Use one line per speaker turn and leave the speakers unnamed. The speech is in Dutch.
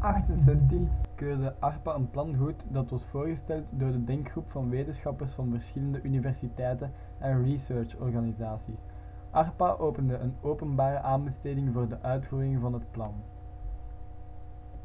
1968 keurde ARPA een plan goed dat was voorgesteld door de denkgroep van wetenschappers van verschillende universiteiten en researchorganisaties. ARPA opende een openbare aanbesteding voor de uitvoering van het plan